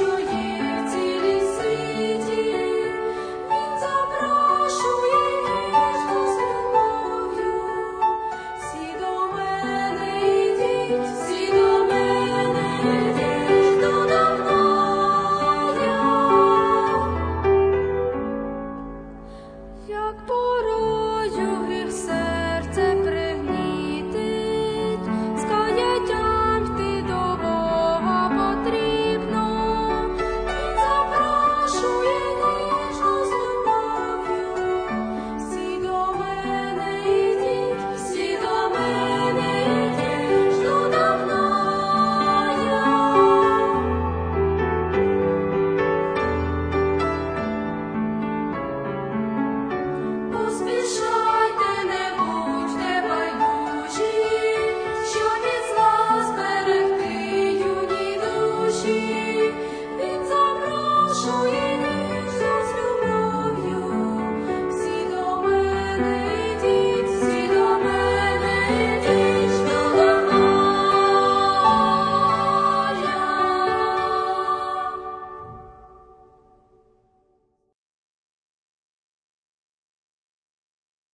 to you.